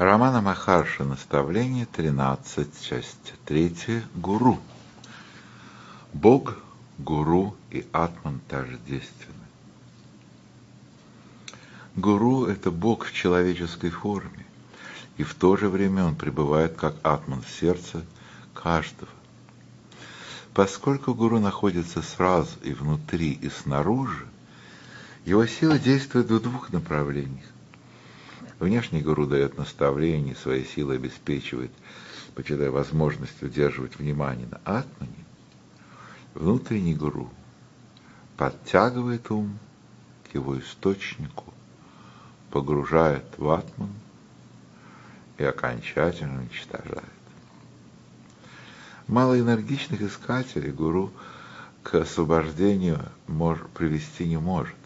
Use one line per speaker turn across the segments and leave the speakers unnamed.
Романа Махарши «Наставление 13», часть 3, «Гуру». Бог, гуру и атман тождественны. Гуру – это Бог в человеческой форме, и в то же время он пребывает как атман в сердце каждого. Поскольку гуру находится сразу и внутри, и снаружи, его сила действует в двух направлениях. Внешний гуру дает наставление, своей силой обеспечивает, почитая возможность удерживать внимание на атмане. Внутренний гуру подтягивает ум к его источнику, погружает в атман и окончательно уничтожает. Малоэнергичных искателей гуру к освобождению привести не может.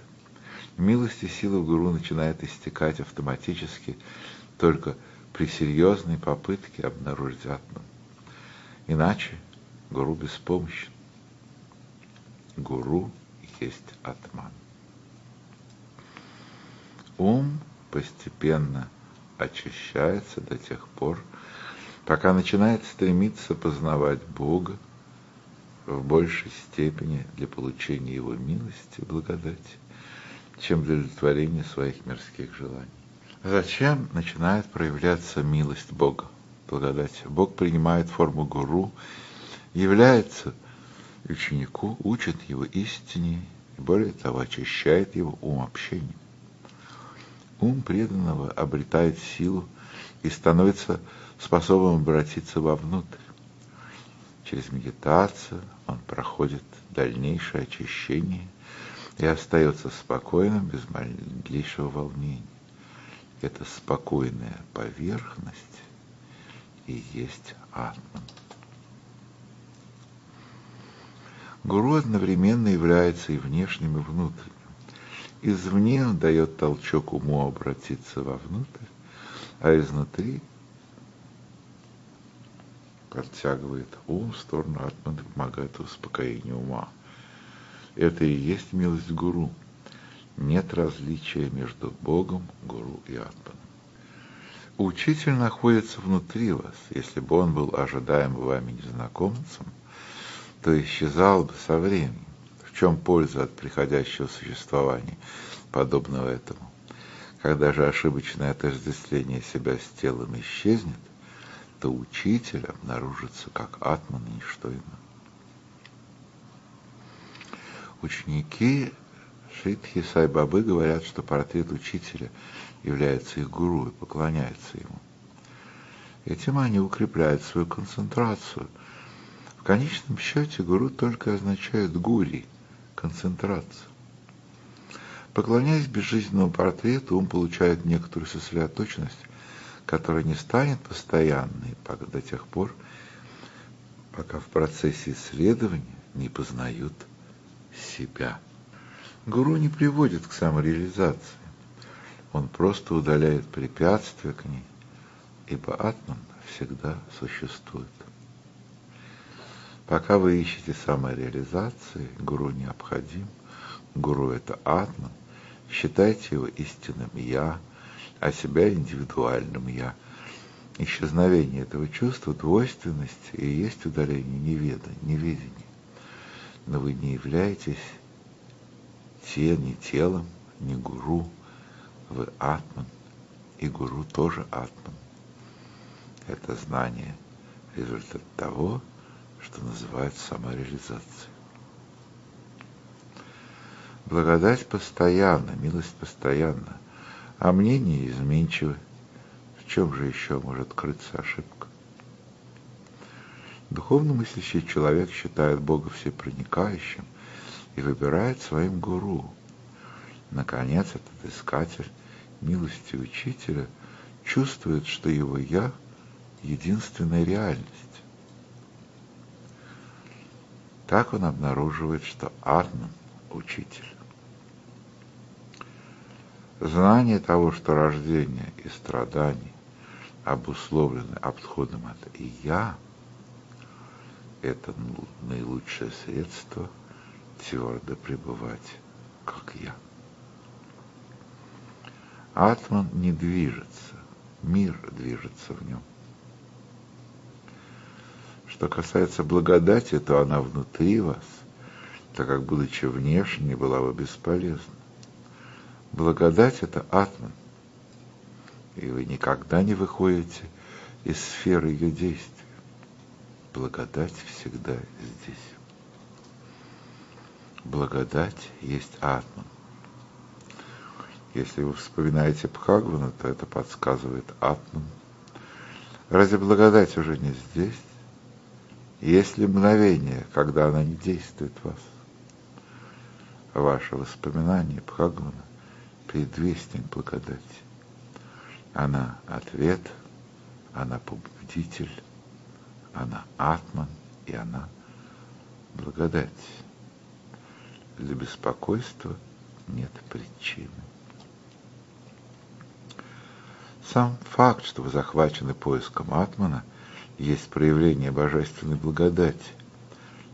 Милость и сила гуру начинает истекать автоматически только при серьезной попытке обнаружить атман. Иначе гуру беспомощен. Гуру есть атман. Ум постепенно очищается до тех пор, пока начинает стремиться познавать Бога в большей степени для получения Его милости и благодати чем для удовлетворения своих мирских желаний. Зачем начинает проявляться милость Бога, благодать? Бог принимает форму гуру, является ученику, учит его истине и, более того, очищает его ум общением. Ум преданного обретает силу и становится способным обратиться вовнутрь. Через медитацию он проходит дальнейшее очищение и остается спокойным без малейшего волнения. Это спокойная поверхность и есть атман. Гуру одновременно является и внешним, и внутренним. Извне он дает толчок уму обратиться вовнутрь, а изнутри подтягивает ум в сторону атмана, помогает успокоению ума. Это и есть милость гуру. Нет различия между Богом, гуру и атманом. Учитель находится внутри вас. Если бы он был ожидаем вами незнакомцем, то исчезал бы со временем. В чем польза от приходящего существования, подобного этому? Когда же ошибочное отождествление себя с телом исчезнет, то учитель обнаружится как атман и ничто иное. Ученики Шитхи Сайбабы говорят, что портрет учителя является их гуру и поклоняются ему. Этим они укрепляют свою концентрацию. В конечном счете гуру только означает гури, концентрацию. Поклоняясь безжизненному портрету, ум получает некоторую сосредоточенность, которая не станет постоянной до тех пор, пока в процессе исследования не познают себя. Гуру не приводит к самореализации. Он просто удаляет препятствия к ней, ибо атман всегда существует. Пока вы ищете самореализации, гуру необходим. Гуру – это атман. Считайте его истинным «я», а себя индивидуальным «я». Исчезновение этого чувства двойственности и есть удаление неведа, неведения но вы не являетесь те, ни телом, ни гуру. Вы атман, и гуру тоже атман. Это знание – результат того, что называется самореализацией. Благодать постоянна, милость постоянна, а мнение изменчивы. В чем же еще может крыться ошибка? Духовно мыслящий человек считает Бога всепроникающим и выбирает своим гуру. Наконец, этот искатель милости учителя чувствует, что его «я» — единственная реальность. Так он обнаруживает, что Атман — учитель. Знание того, что рождение и страдания обусловлены обходом от «и я», это наилучшее средство твердо пребывать, как я. Атман не движется, мир движется в нем. Что касается благодати, то она внутри вас, так как, будучи внешней, была бы бесполезна. Благодать – это атман, и вы никогда не выходите из сферы ее действия. Благодать всегда здесь. Благодать есть атман. Если вы вспоминаете Бхагвана, то это подсказывает атман. Разве благодать уже не здесь? Есть ли мгновение, когда она не действует в вас? Ваше воспоминание Бхагвана – предвестник благодати. Она ответ, она победитель, она атман и она благодать. Для беспокойства нет причины. Сам факт, что вы захвачены поиском атмана, есть проявление божественной благодати,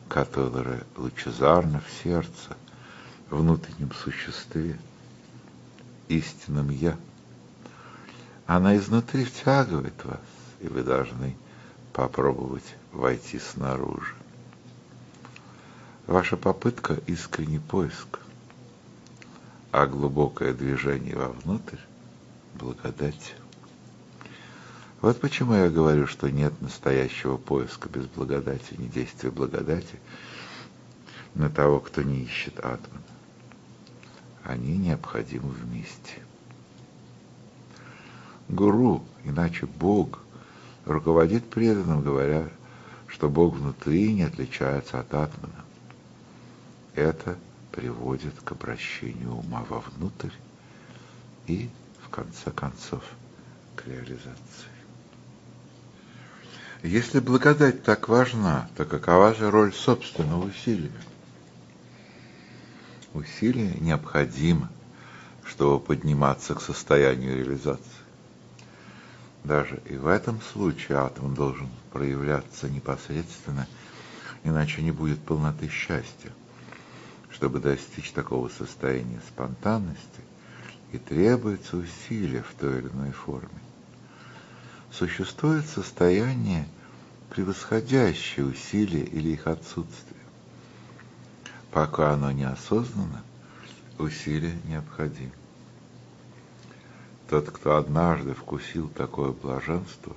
которая лучезарна в сердце, внутреннем существе, истинном «Я». Она изнутри втягивает вас, и вы должны попробовать войти снаружи. Ваша попытка – искренний поиск, а глубокое движение вовнутрь – благодать. Вот почему я говорю, что нет настоящего поиска без благодати, не действия благодати на того, кто не ищет атмана. Они необходимы вместе. Гуру, иначе Бог, руководит преданным, говоря, что Бог внутри не отличается от атмана. Это приводит к обращению ума вовнутрь и, в конце концов, к реализации. Если благодать так важна, то какова же роль собственного усилия? Усилие необходимо, чтобы подниматься к состоянию реализации. Даже и в этом случае атом должен проявляться непосредственно, иначе не будет полноты счастья. Чтобы достичь такого состояния спонтанности, и требуется усилие в той или иной форме. Существует состояние, превосходящее усилия или их отсутствие. Пока оно неосознанно, усилие необходимо. Тот, кто однажды вкусил такое блаженство,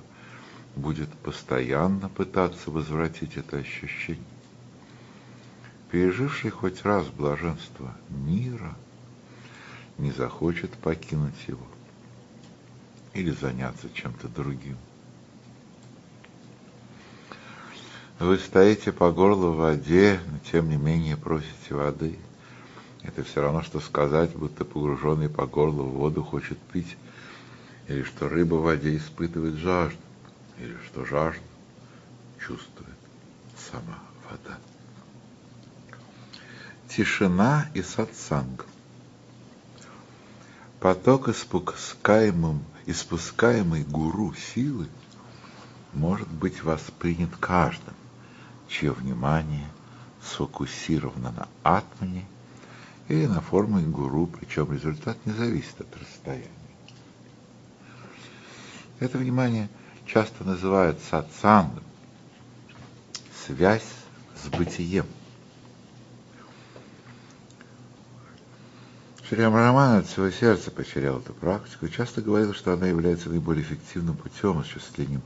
будет постоянно пытаться возвратить это ощущение. Переживший хоть раз блаженство мира не захочет покинуть его или заняться чем-то другим. Вы стоите по горло в воде, но тем не менее просите воды. Это все равно, что сказать, будто погруженный по горло в воду хочет пить, или что рыба в воде испытывает жажду, или что жажду чувствует сама вода. Тишина и сатсанг. Поток испускаемым, испускаемый гуру силы может быть воспринят каждым, чье внимание сфокусировано на атмане или на форме гуру, причем результат не зависит от расстояния. Это внимание часто называют сатсангом, связь с бытием. Шрям Роман от всего сердца поощрял эту практику и часто говорил, что она является наиболее эффективным путем осуществлением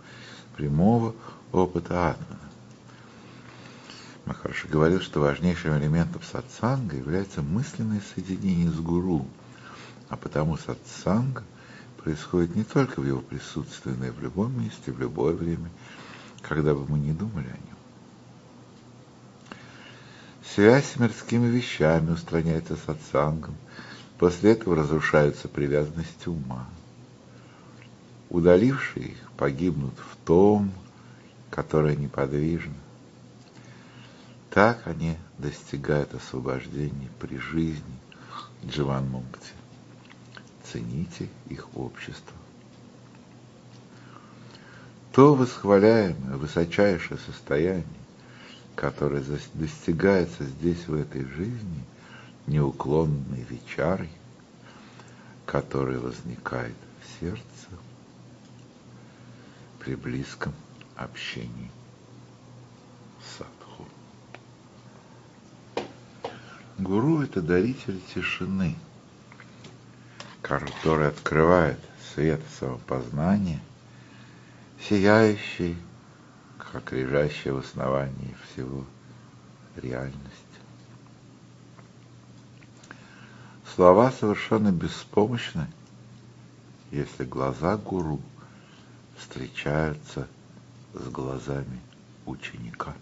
прямого опыта атмана. Махараши говорил, что важнейшим элементом сатсанга является мысленное соединение с гуру, а потому сатсанга происходит не только в его присутствии, но и в любом месте, в любое время, когда бы мы не думали о нем. Связь с мирскими вещами устраняется сатсангом, после этого разрушаются привязанности ума. Удалившие их погибнут в том, которое неподвижно, так они достигают освобождения при жизни Дживан Мукти. Цените их общество. То восхваляемое, высочайшее состояние, которое достигается здесь, в этой жизни, неуклонной вечарой, которая возникает в сердце, при близком общении с садху. Гуру – это даритель тишины, который открывает свет самопознания, сияющий, как лежащий в основании всего реальность. Слова совершенно беспомощны, если глаза гуру встречаются с глазами ученика.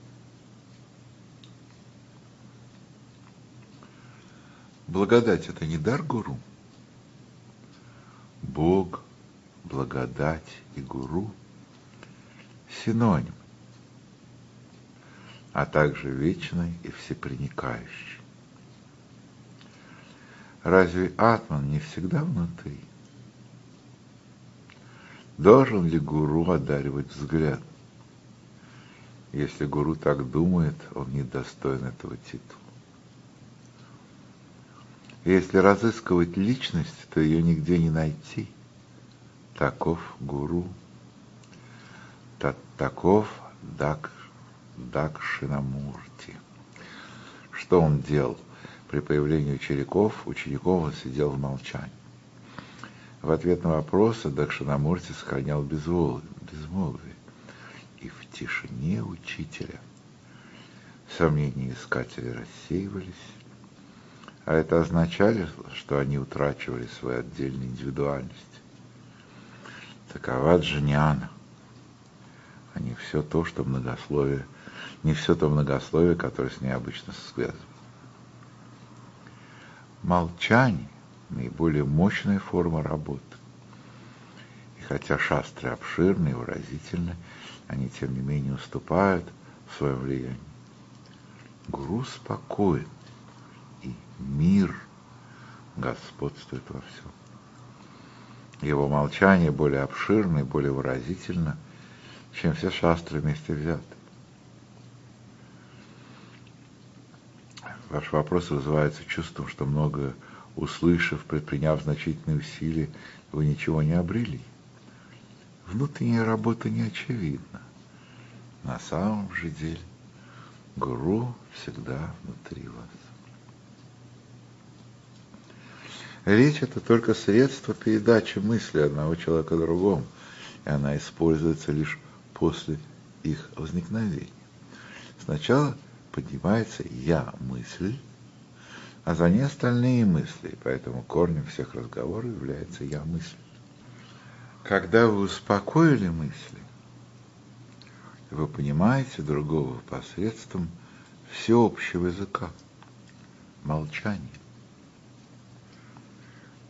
Благодать – это не дар гуру. Бог, благодать и гуру – синоним, а также вечный и всепроникающий. Разве атман не всегда внутри? Должен ли гуру одаривать взгляд? Если гуру так думает, он не достоин этого титула. Если разыскивать личность, то ее нигде не найти. Таков гуру. Та таков Дак, Дакшинамурти. Что он делал? При появлении учеников, учеников он сидел в молчании. В ответ на вопросы Дакшинамурти сохранял безмолвие. И в тишине учителя сомнения искателей рассеивались, а это означало, что они утрачивали свою отдельную индивидуальность. Такова джняна, а не все то, что многословие, не все то многословие, которое с ней обычно связано. Молчание – наиболее мощная форма работы. И хотя шастры обширны и выразительны, они тем не менее уступают в своем влиянии. Гуру спокоен, и мир господствует во всем. Его молчание более обширно и более выразительно, чем все шастры вместе взяты. Ваш вопрос вызывается чувством, что много услышав, предприняв значительные усилия, вы ничего не обрели. Внутренняя работа не очевидна. На самом же деле гуру всегда внутри вас. Речь – это только средство передачи мысли одного человека другому, и она используется лишь после их возникновения. Сначала поднимается «я-мысль», а за ней остальные мысли, поэтому корнем всех разговоров является «я-мысль». Когда вы успокоили мысли, вы понимаете другого посредством всеобщего языка, молчания.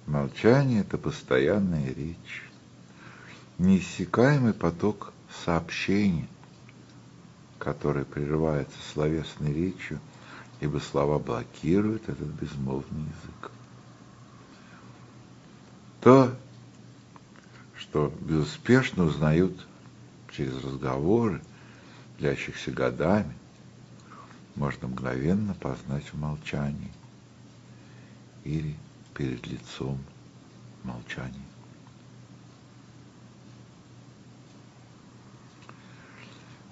Молчание – это постоянная речь, неиссякаемый поток сообщений, который прерывается словесной речью, ибо слова блокируют этот безмолвный язык. То, что безуспешно узнают через разговоры, длящихся годами, можно мгновенно познать в молчании или перед лицом молчания.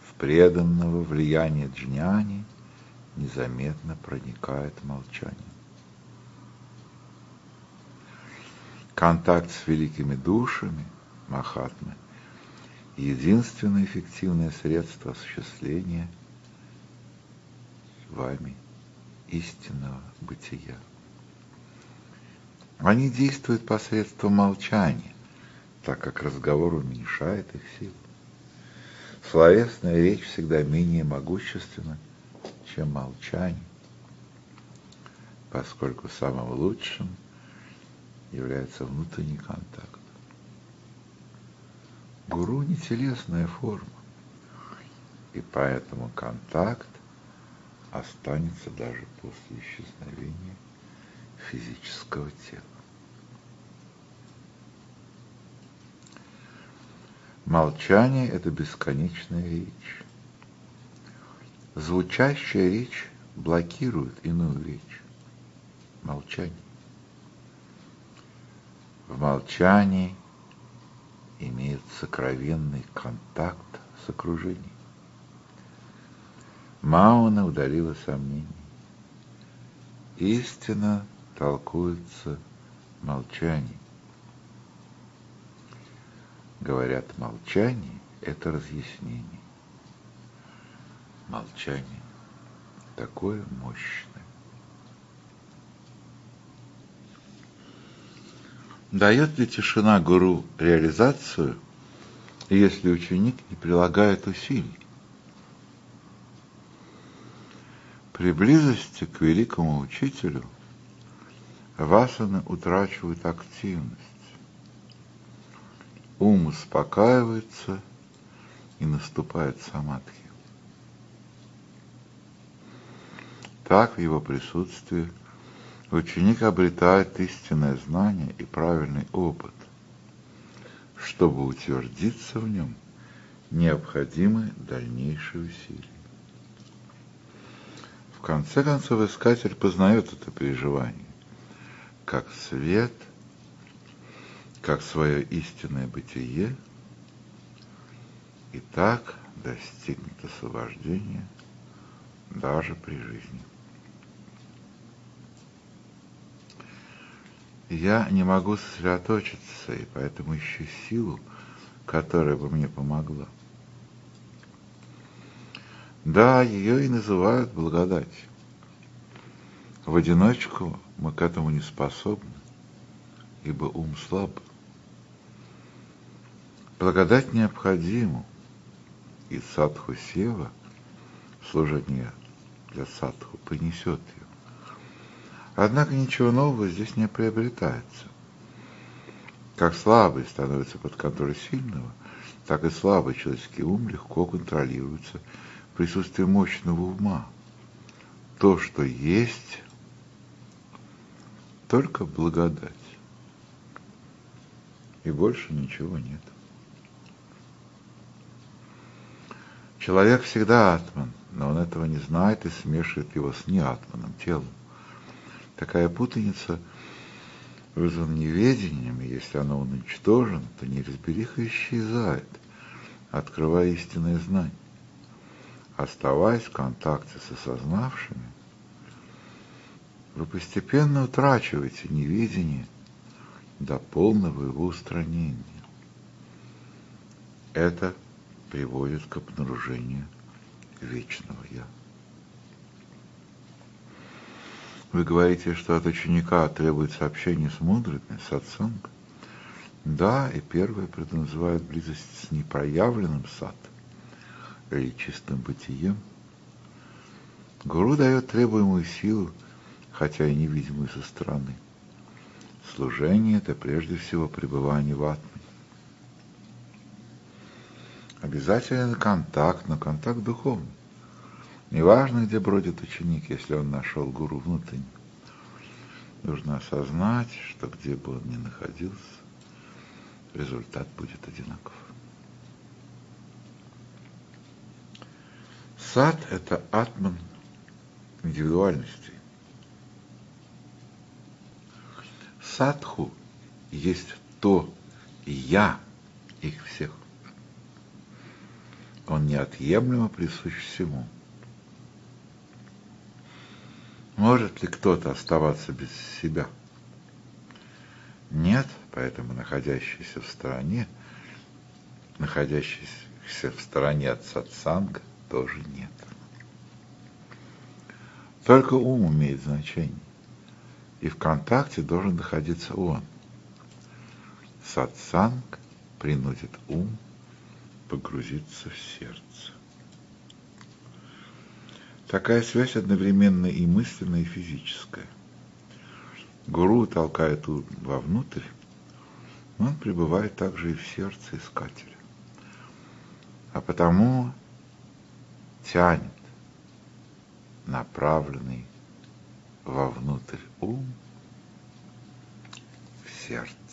В преданного влияния джняни незаметно проникает молчание. Контакт с великими душами, Махатмы, единственное эффективное средство осуществления вами истинного бытия. Они действуют посредством молчания, так как разговор уменьшает их силу. Словесная речь всегда менее могущественна, чем молчание, поскольку самым лучшим является внутренний контакт. Гуру не телесная форма, и поэтому контакт останется даже после исчезновения физического тела. Молчание – это бесконечная речь. Звучащая речь блокирует иную речь. Молчание. В молчании имеет сокровенный контакт с окружением. Мауна удалила сомнения. Истина толкуется молчанием. Говорят, молчание – это разъяснение. Молчание такое мощное. Дает ли тишина гуру реализацию, если ученик не прилагает усилий? При близости к великому учителю васаны утрачивают активность. Ум успокаивается и наступает самадхи. Так в его присутствии ученик обретает истинное знание и правильный опыт. Чтобы утвердиться в нем, необходимы дальнейшие усилия конце концов искатель познает это переживание как свет, как свое истинное бытие, и так достигнет освобождения даже при жизни. Я не могу сосредоточиться, и поэтому ищу силу, которая бы мне помогла. Да, ее и называют благодать. В одиночку мы к этому не способны, ибо ум слаб. Благодать необходима, и садху сева, служение для садху, принесет ее. Однако ничего нового здесь не приобретается. Как слабый становится под контроль сильного, так и слабый человеческий ум легко контролируется присутствие мощного ума. То, что есть, только благодать. И больше ничего нет. Человек всегда атман, но он этого не знает и смешивает его с неатманом, телом. Такая путаница вызвана неведением, и если оно уничтожено, то неразбериха исчезает, открывая истинное знание оставаясь в контакте с осознавшими, вы постепенно утрачиваете невидение до полного его устранения. Это приводит к обнаружению вечного Я. Вы говорите, что от ученика требуется общение с мудрыми, сатсанг. Да, и первое предназывает близость с непроявленным сад – или чистым бытием. Гуру дает требуемую силу, хотя и невидимую со стороны. Служение – это прежде всего пребывание в атме. Обязателен контакт, но контакт духовный. Неважно, где бродит ученик, если он нашел гуру внутренне. Нужно осознать, что где бы он ни находился, результат будет одинаков. Сад – это атман индивидуальности. Садху есть то «я» их всех. Он неотъемлемо присущ всему. Может ли кто-то оставаться без себя? Нет, поэтому находящийся в стороне, находящийся в стороне от сатсанга – тоже нет. Только ум имеет значение. И в контакте должен находиться он. Сатсанг принудит ум погрузиться в сердце. Такая связь одновременно и мысленная, и физическая. Гуру толкает ум вовнутрь, но он пребывает также и в сердце искателя. А потому тянет направленный вовнутрь ум в сердце.